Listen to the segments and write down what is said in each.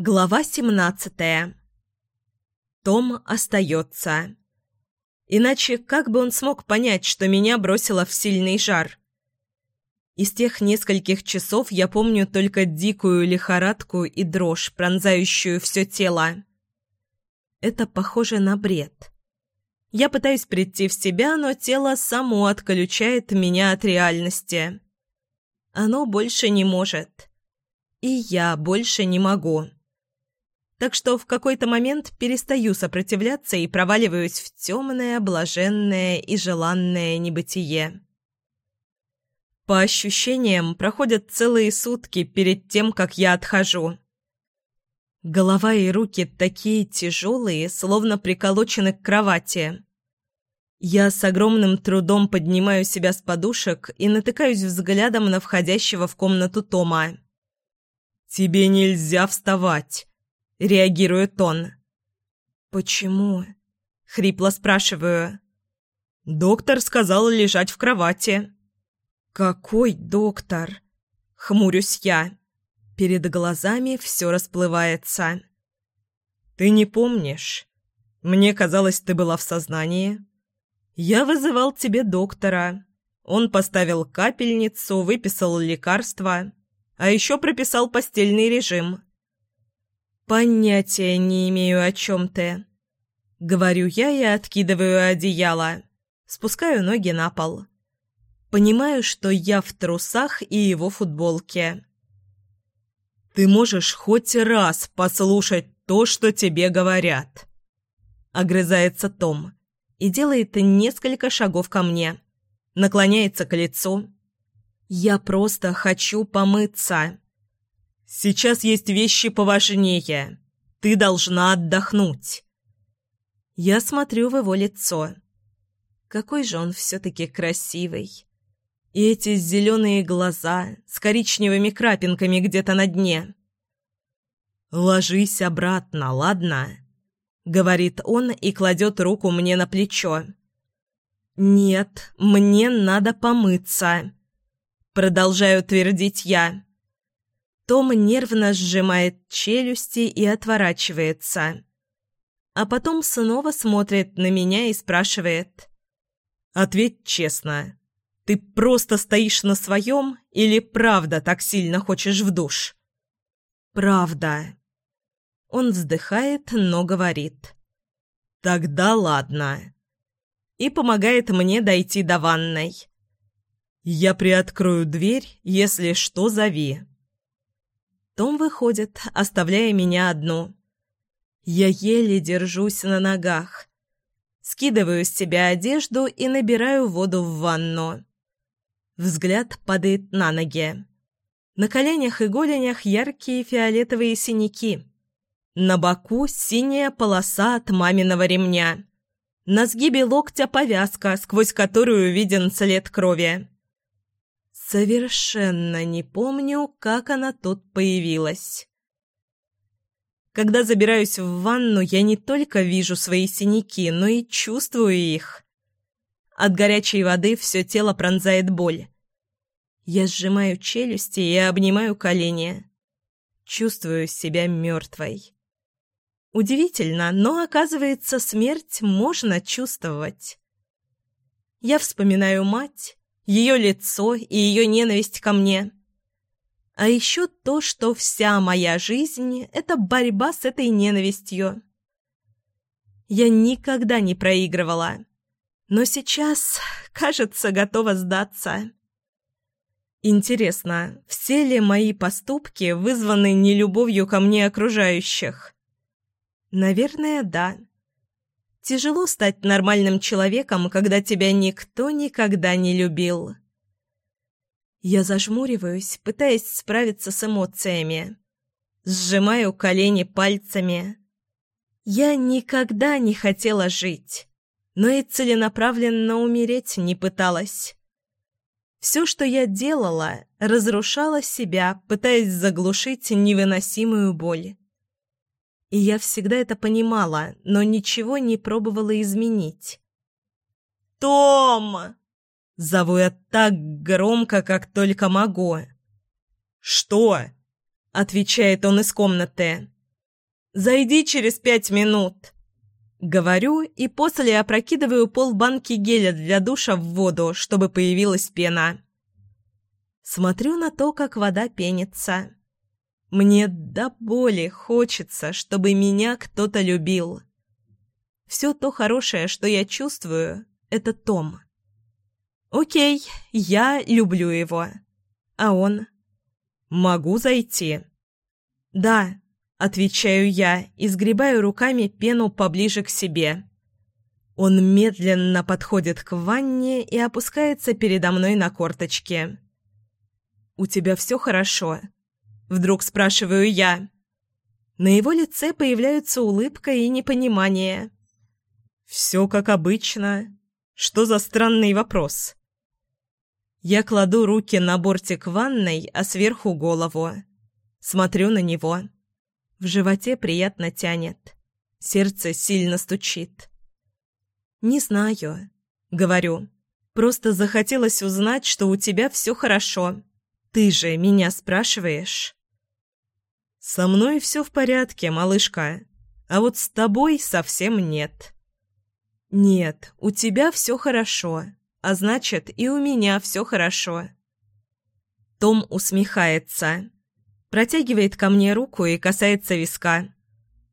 Глава семнадцатая. Том остается. Иначе как бы он смог понять, что меня бросило в сильный жар? Из тех нескольких часов я помню только дикую лихорадку и дрожь, пронзающую все тело. Это похоже на бред. Я пытаюсь прийти в себя, но тело само отключает меня от реальности. Оно больше не может. И я больше не могу так что в какой-то момент перестаю сопротивляться и проваливаюсь в темное, блаженное и желанное небытие. По ощущениям, проходят целые сутки перед тем, как я отхожу. Голова и руки такие тяжелые, словно приколочены к кровати. Я с огромным трудом поднимаю себя с подушек и натыкаюсь взглядом на входящего в комнату Тома. «Тебе нельзя вставать!» — реагирует он. «Почему?» — хрипло спрашиваю. «Доктор сказал лежать в кровати». «Какой доктор?» — хмурюсь я. Перед глазами все расплывается. «Ты не помнишь? Мне казалось, ты была в сознании. Я вызывал тебе доктора. Он поставил капельницу, выписал лекарства, а еще прописал постельный режим». «Понятия не имею, о чем ты». Говорю я и откидываю одеяло. Спускаю ноги на пол. Понимаю, что я в трусах и его футболке. «Ты можешь хоть раз послушать то, что тебе говорят», — огрызается Том и делает несколько шагов ко мне. Наклоняется к лицу. «Я просто хочу помыться». Сейчас есть вещи поважнее. Ты должна отдохнуть. Я смотрю в его лицо. Какой же он все-таки красивый. И эти зеленые глаза с коричневыми крапинками где-то на дне. «Ложись обратно, ладно?» — говорит он и кладет руку мне на плечо. «Нет, мне надо помыться», — продолжаю твердить я. Том нервно сжимает челюсти и отворачивается. А потом снова смотрит на меня и спрашивает. «Ответь честно. Ты просто стоишь на своем или правда так сильно хочешь в душ?» «Правда». Он вздыхает, но говорит. «Тогда ладно». И помогает мне дойти до ванной. «Я приоткрою дверь, если что, зови». Том выходит, оставляя меня одну. Я еле держусь на ногах. Скидываю с себя одежду и набираю воду в ванну. Взгляд падает на ноги. На коленях и голенях яркие фиолетовые синяки. На боку синяя полоса от маминого ремня. На сгибе локтя повязка, сквозь которую виден след крови. Совершенно не помню, как она тут появилась. Когда забираюсь в ванну, я не только вижу свои синяки, но и чувствую их. От горячей воды все тело пронзает боль. Я сжимаю челюсти и обнимаю колени. Чувствую себя мертвой. Удивительно, но, оказывается, смерть можно чувствовать. Я вспоминаю мать, ее лицо и ее ненависть ко мне. А еще то, что вся моя жизнь — это борьба с этой ненавистью. Я никогда не проигрывала, но сейчас, кажется, готова сдаться. Интересно, все ли мои поступки вызваны нелюбовью ко мне окружающих? Наверное, да. Тяжело стать нормальным человеком, когда тебя никто никогда не любил. Я зажмуриваюсь, пытаясь справиться с эмоциями. Сжимаю колени пальцами. Я никогда не хотела жить, но и целенаправленно умереть не пыталась. Все, что я делала, разрушала себя, пытаясь заглушить невыносимую боль. И я всегда это понимала, но ничего не пробовала изменить. «Том!» Зову я так громко, как только могу. «Что?» — отвечает он из комнаты. Зайди через пять минут!» Говорю и после опрокидываю полбанки геля для душа в воду, чтобы появилась пена. Смотрю на то, как вода пенится. Мне до боли хочется, чтобы меня кто-то любил. Все то хорошее, что я чувствую, — это Том. Окей, я люблю его. А он? Могу зайти? Да, отвечаю я и сгребаю руками пену поближе к себе. Он медленно подходит к ванне и опускается передо мной на корточки. «У тебя все хорошо?» Вдруг спрашиваю я. На его лице появляются улыбка и непонимание. «Все как обычно. Что за странный вопрос?» Я кладу руки на бортик ванной, а сверху голову. Смотрю на него. В животе приятно тянет. Сердце сильно стучит. «Не знаю», — говорю. «Просто захотелось узнать, что у тебя все хорошо. Ты же меня спрашиваешь». «Со мной все в порядке, малышка, а вот с тобой совсем нет». «Нет, у тебя все хорошо, а значит, и у меня все хорошо». Том усмехается, протягивает ко мне руку и касается виска,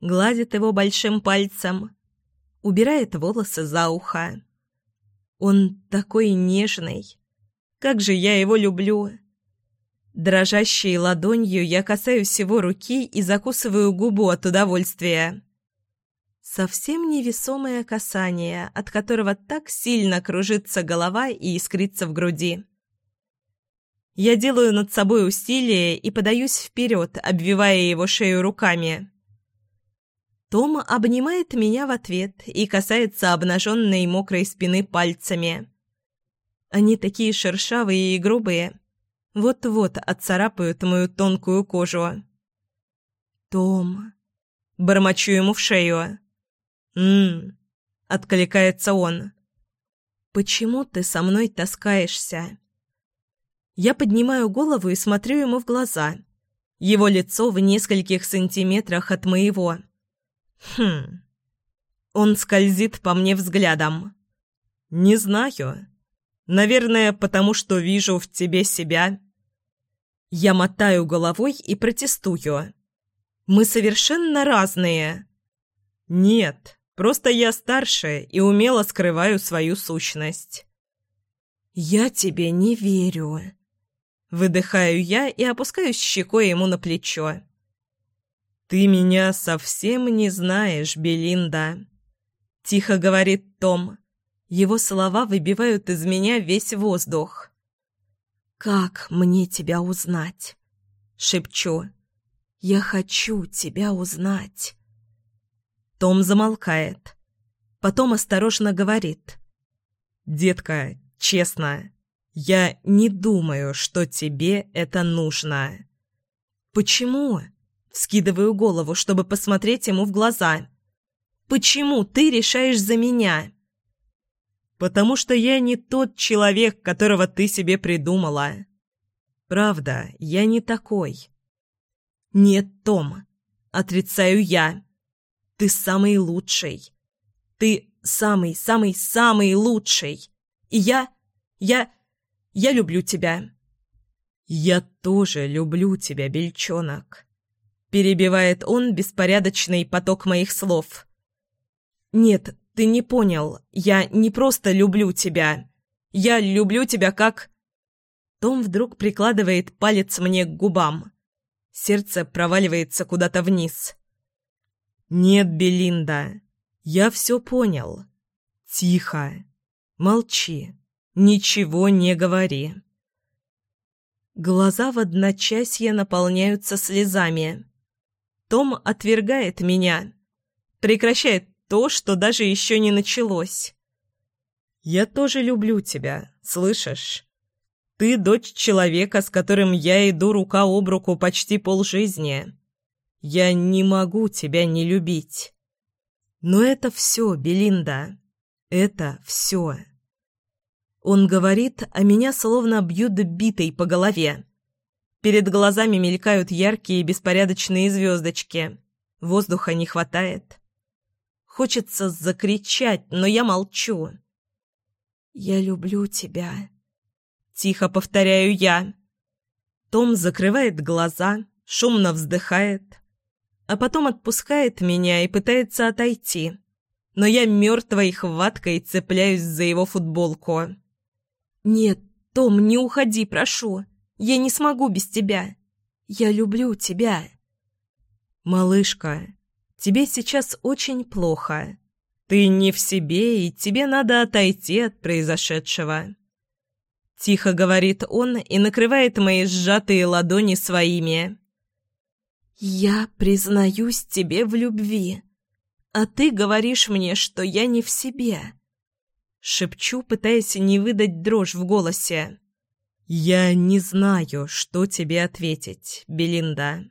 гладит его большим пальцем, убирает волосы за ухо. Он такой нежный. Как же я его люблю. Дрожащей ладонью я касаюсь его руки и закусываю губу от удовольствия. Совсем невесомое касание, от которого так сильно кружится голова и искрится в груди. Я делаю над собой усилие и подаюсь вперед, обвивая его шею руками. Том обнимает меня в ответ и касается обнаженной мокрой спины пальцами. Они такие шершавые и грубые, вот-вот отцарапают мою тонкую кожу. «Том...» Бормочу ему в шею. «М-м-м», откликается он. «Почему ты со мной таскаешься?» Я поднимаю голову и смотрю ему в глаза. Его лицо в нескольких сантиметрах от моего. Хм. Он скользит по мне взглядом. «Не знаю. Наверное, потому что вижу в тебе себя. Я мотаю головой и протестую. Мы совершенно разные. Нет, просто я старше и умело скрываю свою сущность. Я тебе не верю. Выдыхаю я и опускаюсь щекой ему на плечо. «Ты меня совсем не знаешь, Белинда», — тихо говорит Том. Его слова выбивают из меня весь воздух. «Как мне тебя узнать?» — шепчу. «Я хочу тебя узнать». Том замолкает. Потом осторожно говорит. «Детка, честно, я не думаю, что тебе это нужно». «Почему?» — скидываю голову, чтобы посмотреть ему в глаза. «Почему ты решаешь за меня?» Потому что я не тот человек, которого ты себе придумала. Правда, я не такой. Нет, Том, отрицаю я. Ты самый лучший. Ты самый-самый-самый лучший. И я... я... я люблю тебя. Я тоже люблю тебя, бельчонок. Перебивает он беспорядочный поток моих слов. Нет, ты не понял. Я не просто люблю тебя. Я люблю тебя как...» Том вдруг прикладывает палец мне к губам. Сердце проваливается куда-то вниз. «Нет, Белинда, я все понял. Тихо. Молчи. Ничего не говори». Глаза в одночасье наполняются слезами. Том отвергает меня, прекращает то, что даже еще не началось. «Я тоже люблю тебя, слышишь? Ты дочь человека, с которым я иду рука об руку почти полжизни. Я не могу тебя не любить. Но это все, Белинда, это все». Он говорит, а меня словно бьют битой по голове. Перед глазами мелькают яркие беспорядочные звездочки. Воздуха не хватает. Хочется закричать, но я молчу. «Я люблю тебя», — тихо повторяю я. Том закрывает глаза, шумно вздыхает, а потом отпускает меня и пытается отойти. Но я мертвой хваткой цепляюсь за его футболку. «Нет, Том, не уходи, прошу. Я не смогу без тебя. Я люблю тебя». «Малышка, тебе сейчас очень плохо. Ты не в себе, и тебе надо отойти от произошедшего». Тихо говорит он и накрывает мои сжатые ладони своими. «Я признаюсь тебе в любви, а ты говоришь мне, что я не в себе». Шепчу, пытаясь не выдать дрожь в голосе. «Я не знаю, что тебе ответить, Белинда».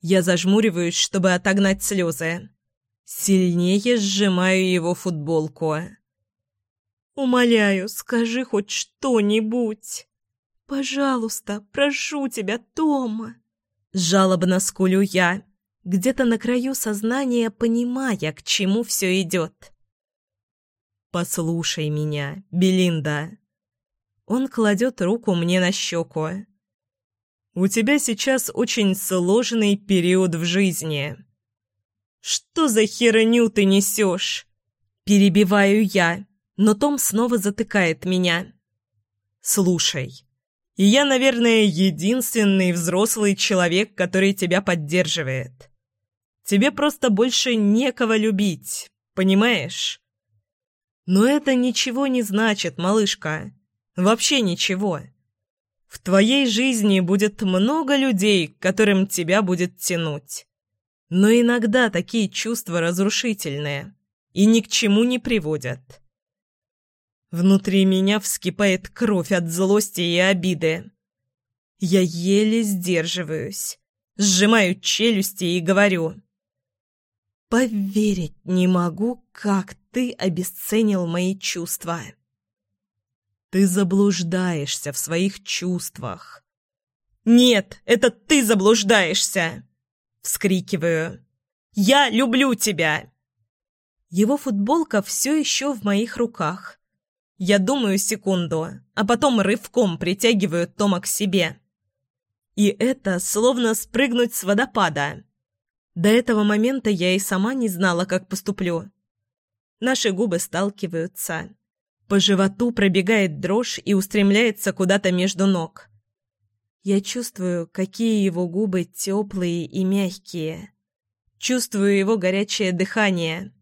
Я зажмуриваюсь, чтобы отогнать слезы. Сильнее сжимаю его футболку. «Умоляю, скажи хоть что-нибудь. Пожалуйста, прошу тебя, Тома!» Жалобно скулю я, где-то на краю сознания понимая, к чему все идет. «Послушай меня, Белинда!» Он кладет руку мне на щеку. «У тебя сейчас очень сложный период в жизни». «Что за херню ты несешь?» Перебиваю я, но Том снова затыкает меня. «Слушай, я, наверное, единственный взрослый человек, который тебя поддерживает. Тебе просто больше некого любить, понимаешь?» «Но это ничего не значит, малышка. Вообще ничего. В твоей жизни будет много людей, к которым тебя будет тянуть. Но иногда такие чувства разрушительные и ни к чему не приводят. Внутри меня вскипает кровь от злости и обиды. Я еле сдерживаюсь, сжимаю челюсти и говорю. «Поверить не могу, как ты обесценил мои чувства». Ты заблуждаешься в своих чувствах. «Нет, это ты заблуждаешься!» Вскрикиваю. «Я люблю тебя!» Его футболка все еще в моих руках. Я думаю секунду, а потом рывком притягиваю Тома к себе. И это словно спрыгнуть с водопада. До этого момента я и сама не знала, как поступлю. Наши губы сталкиваются. По животу пробегает дрожь и устремляется куда-то между ног. Я чувствую, какие его губы теплые и мягкие. Чувствую его горячее дыхание.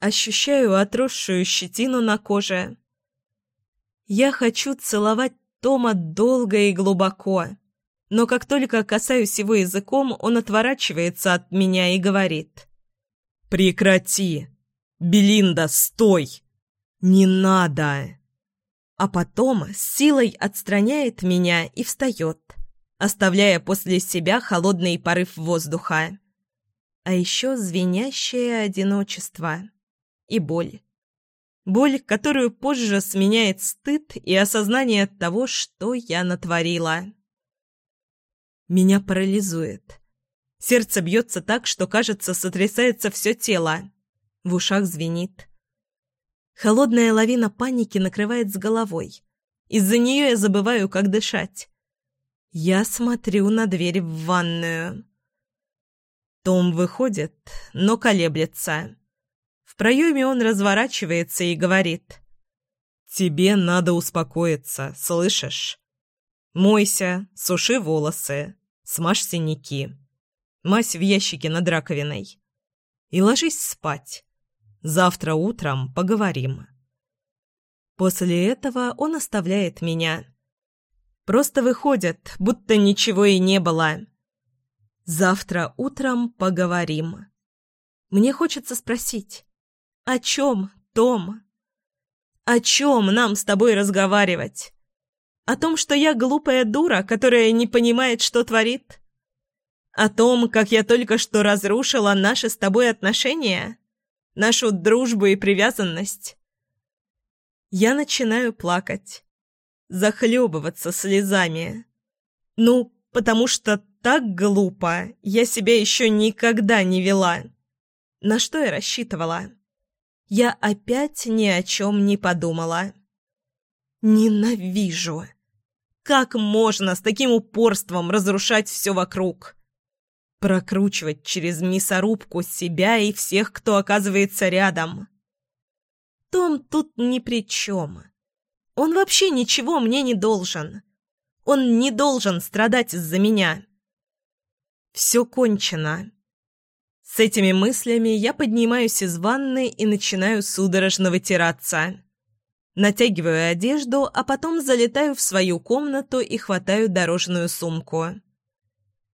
Ощущаю отросшую щетину на коже. Я хочу целовать Тома долго и глубоко. Но как только касаюсь его языком, он отворачивается от меня и говорит. «Прекрати! Белинда, стой!» «Не надо!» А потом с силой отстраняет меня и встает, оставляя после себя холодный порыв воздуха. А еще звенящее одиночество и боль. Боль, которую позже сменяет стыд и осознание того, что я натворила. Меня парализует. Сердце бьется так, что, кажется, сотрясается все тело. В ушах звенит. Холодная лавина паники накрывает с головой. Из-за нее я забываю, как дышать. Я смотрю на дверь в ванную. Том выходит, но колеблется. В проеме он разворачивается и говорит. «Тебе надо успокоиться, слышишь? Мойся, суши волосы, смажь синяки, мазь в ящике над раковиной и ложись спать. Завтра утром поговорим». После этого он оставляет меня. Просто выходит, будто ничего и не было. «Завтра утром поговорим». Мне хочется спросить, о чем, Том? О чем нам с тобой разговаривать? О том, что я глупая дура, которая не понимает, что творит? О том, как я только что разрушила наши с тобой отношения? Нашу дружбу и привязанность. Я начинаю плакать, захлебываться слезами. Ну, потому что так глупо я себя еще никогда не вела. На что я рассчитывала? Я опять ни о чем не подумала. Ненавижу. Как можно с таким упорством разрушать все вокруг? Прокручивать через мясорубку себя и всех, кто оказывается рядом. Том тут ни при чем. Он вообще ничего мне не должен. Он не должен страдать из-за меня. Все кончено. С этими мыслями я поднимаюсь из ванны и начинаю судорожно вытираться. Натягиваю одежду, а потом залетаю в свою комнату и хватаю дорожную сумку.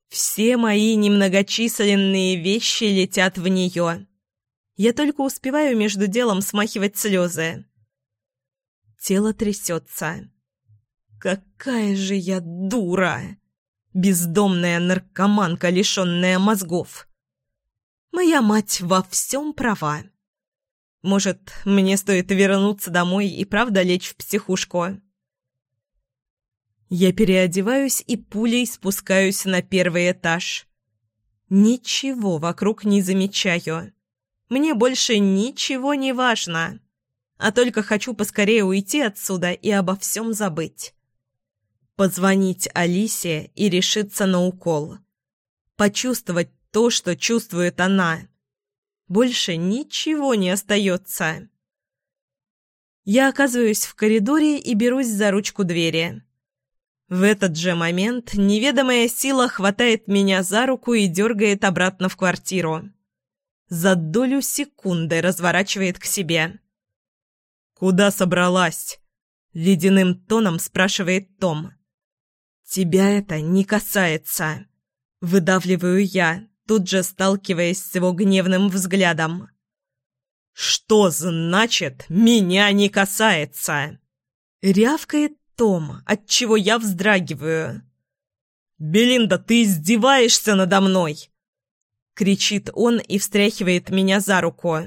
Все мои немногочисленные вещи летят в нее. Я только успеваю между делом смахивать слезы. Тело трясется. Какая же я дура! Бездомная наркоманка, лишенная мозгов. Моя мать во всем права. Может, мне стоит вернуться домой и правда лечь в психушку? Я переодеваюсь и пулей спускаюсь на первый этаж. Ничего вокруг не замечаю. Мне больше ничего не важно. А только хочу поскорее уйти отсюда и обо всем забыть. Позвонить Алисе и решиться на укол. Почувствовать то, что чувствует она. Больше ничего не остается. Я оказываюсь в коридоре и берусь за ручку двери. В этот же момент неведомая сила хватает меня за руку и дергает обратно в квартиру. За долю секунды разворачивает к себе. «Куда собралась?» — ледяным тоном спрашивает Том. «Тебя это не касается», — выдавливаю я, тут же сталкиваясь с его гневным взглядом. «Что значит «меня не касается»?» Рявкает Том, от чего я вздрагиваю. «Белинда, ты издеваешься надо мной!» Кричит он и встряхивает меня за руку.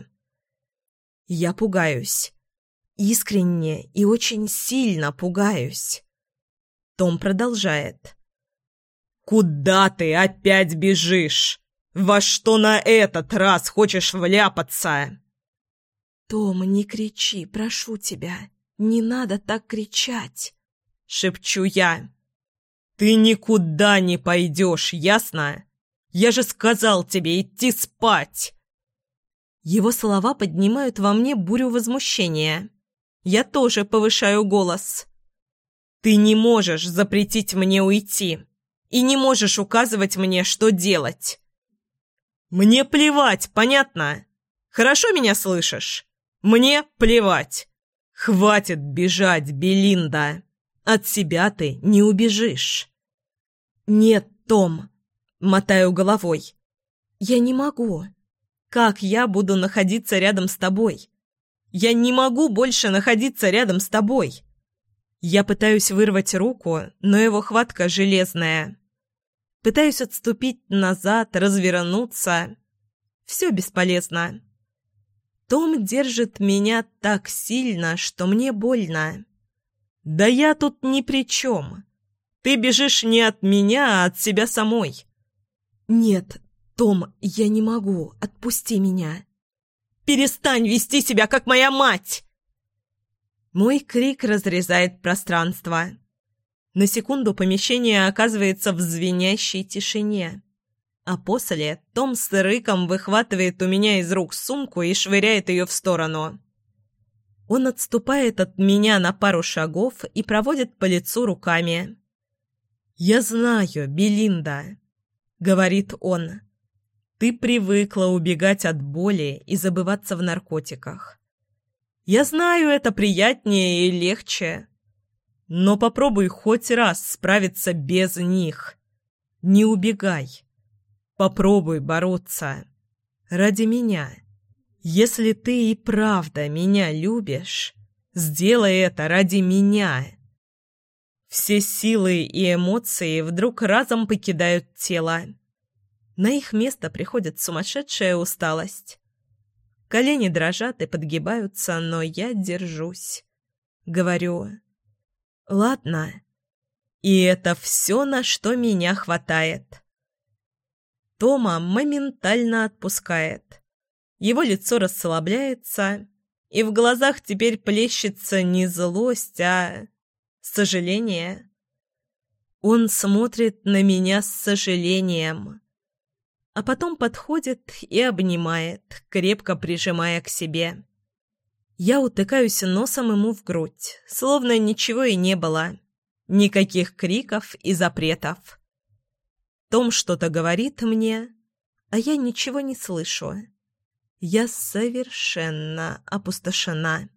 Я пугаюсь. Искренне и очень сильно пугаюсь. Том продолжает. «Куда ты опять бежишь? Во что на этот раз хочешь вляпаться?» «Том, не кричи, прошу тебя. Не надо так кричать!» — шепчу я. «Ты никуда не пойдешь, ясно? Я же сказал тебе идти спать!» Его слова поднимают во мне бурю возмущения. Я тоже повышаю голос. «Ты не можешь запретить мне уйти и не можешь указывать мне, что делать!» «Мне плевать, понятно? Хорошо меня слышишь? Мне плевать! Хватит бежать, Белинда! От себя ты не убежишь!» «Нет, Том!» — мотаю головой. «Я не могу. Как я буду находиться рядом с тобой? Я не могу больше находиться рядом с тобой!» Я пытаюсь вырвать руку, но его хватка железная. Пытаюсь отступить назад, развернуться. Все бесполезно. Том держит меня так сильно, что мне больно. «Да я тут ни при чем. Ты бежишь не от меня, а от себя самой». «Нет, Том, я не могу. Отпусти меня». «Перестань вести себя, как моя мать!» Мой крик разрезает пространство. На секунду помещение оказывается в звенящей тишине. А после Том с рыком выхватывает у меня из рук сумку и швыряет ее в сторону. Он отступает от меня на пару шагов и проводит по лицу руками. «Я знаю, Белинда», — говорит он. «Ты привыкла убегать от боли и забываться в наркотиках. Я знаю, это приятнее и легче. Но попробуй хоть раз справиться без них. Не убегай. Попробуй бороться. Ради меня. Если ты и правда меня любишь, сделай это ради меня. Все силы и эмоции вдруг разом покидают тело. На их место приходит сумасшедшая усталость. Колени дрожат и подгибаются, но я держусь. Говорю, Ладно. И это все, на что меня хватает. Тома моментально отпускает. Его лицо расслабляется, и в глазах теперь плещется не злость, а сожаление. Он смотрит на меня с сожалением, а потом подходит и обнимает, крепко прижимая к себе. Я утыкаюсь носом ему в грудь, словно ничего и не было. Никаких криков и запретов. Том что-то говорит мне, а я ничего не слышу. Я совершенно опустошена.